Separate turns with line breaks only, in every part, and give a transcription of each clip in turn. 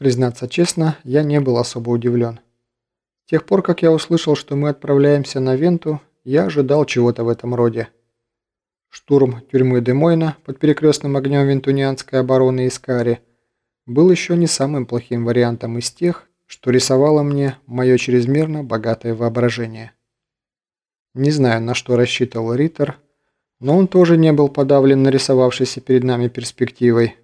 Признаться честно, я не был особо удивлен. С тех пор, как я услышал, что мы отправляемся на Венту, я ожидал чего-то в этом роде. Штурм тюрьмы Демойна под перекрестным огнем вентунианской обороны Искари был еще не самым плохим вариантом из тех, что рисовало мне мое чрезмерно богатое воображение. Не знаю, на что рассчитывал Риттер, но он тоже не был подавлен нарисовавшейся перед нами перспективой.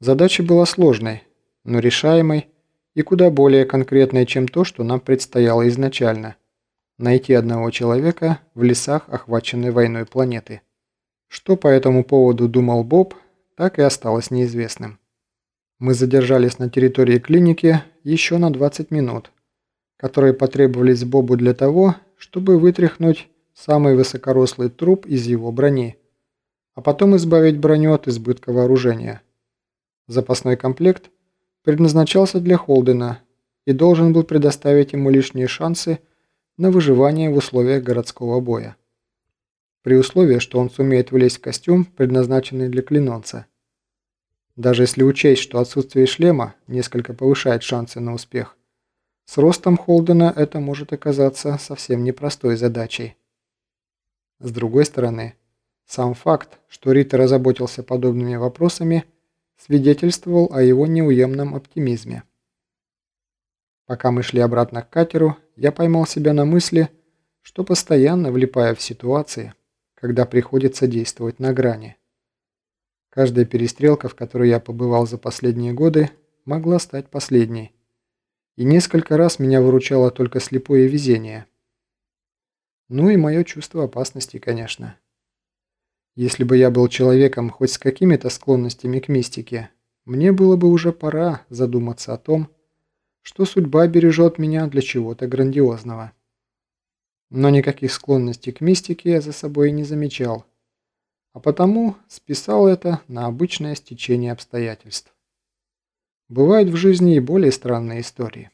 Задача была сложной, но решаемой и куда более конкретной, чем то, что нам предстояло изначально – найти одного человека в лесах, охваченной войной планеты. Что по этому поводу думал Боб, так и осталось неизвестным. Мы задержались на территории клиники еще на 20 минут, которые потребовались Бобу для того, чтобы вытряхнуть самый высокорослый труп из его брони, а потом избавить броню от избытка вооружения. Запасной комплект – предназначался для Холдена и должен был предоставить ему лишние шансы на выживание в условиях городского боя. При условии, что он сумеет влезть в костюм, предназначенный для клинонца. Даже если учесть, что отсутствие шлема несколько повышает шансы на успех, с ростом Холдена это может оказаться совсем непростой задачей. С другой стороны, сам факт, что Риттер озаботился подобными вопросами – свидетельствовал о его неуемном оптимизме. Пока мы шли обратно к катеру, я поймал себя на мысли, что постоянно влипаю в ситуации, когда приходится действовать на грани. Каждая перестрелка, в которой я побывал за последние годы, могла стать последней. И несколько раз меня выручало только слепое везение. Ну и мое чувство опасности, конечно. Если бы я был человеком хоть с какими-то склонностями к мистике, мне было бы уже пора задуматься о том, что судьба бережет меня для чего-то грандиозного. Но никаких склонностей к мистике я за собой не замечал, а потому списал это на обычное стечение обстоятельств. Бывают в жизни и более странные истории.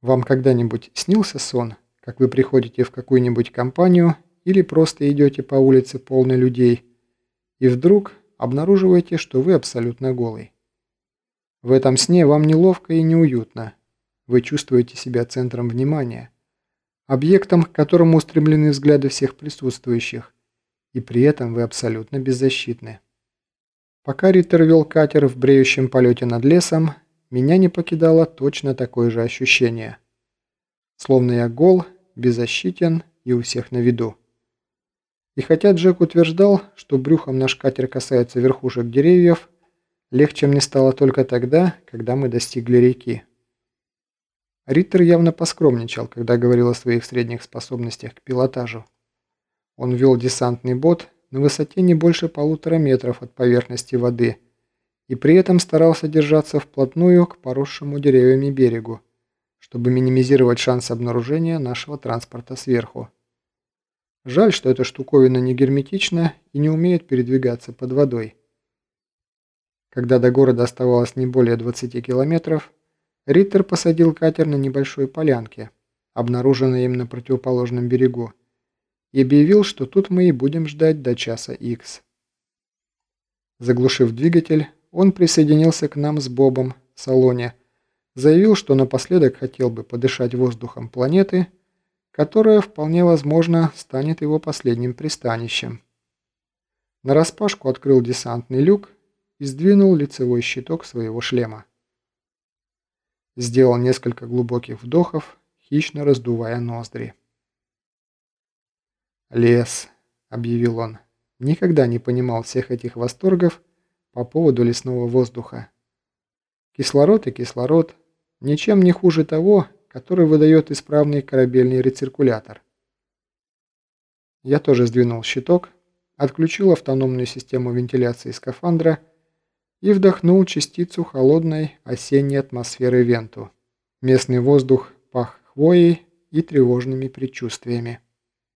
Вам когда-нибудь снился сон, как вы приходите в какую-нибудь компанию или просто идете по улице полной людей, и вдруг обнаруживаете, что вы абсолютно голый. В этом сне вам неловко и неуютно. Вы чувствуете себя центром внимания, объектом, к которому устремлены взгляды всех присутствующих, и при этом вы абсолютно беззащитны. Пока Риттер вел катер в бреющем полете над лесом, меня не покидало точно такое же ощущение. Словно я гол, беззащитен и у всех на виду. И хотя Джек утверждал, что брюхом наш катер касается верхушек деревьев, легче мне стало только тогда, когда мы достигли реки. Риттер явно поскромничал, когда говорил о своих средних способностях к пилотажу. Он вел десантный бот на высоте не больше полутора метров от поверхности воды и при этом старался держаться вплотную к поросшему деревьями берегу, чтобы минимизировать шанс обнаружения нашего транспорта сверху. Жаль, что эта штуковина не герметична и не умеет передвигаться под водой. Когда до города оставалось не более 20 километров, Риттер посадил катер на небольшой полянке, обнаруженной им на противоположном берегу, и объявил, что тут мы и будем ждать до часа Х. Заглушив двигатель, он присоединился к нам с Бобом в салоне, заявил, что напоследок хотел бы подышать воздухом планеты – которое, вполне возможно, станет его последним пристанищем. Нараспашку открыл десантный люк и сдвинул лицевой щиток своего шлема. Сделал несколько глубоких вдохов, хищно раздувая ноздри. «Лес», — объявил он, — никогда не понимал всех этих восторгов по поводу лесного воздуха. Кислород и кислород ничем не хуже того, который выдает исправный корабельный рециркулятор. Я тоже сдвинул щиток, отключил автономную систему вентиляции скафандра и вдохнул частицу холодной осенней атмосферы Венту. Местный воздух пах хвоей и тревожными предчувствиями.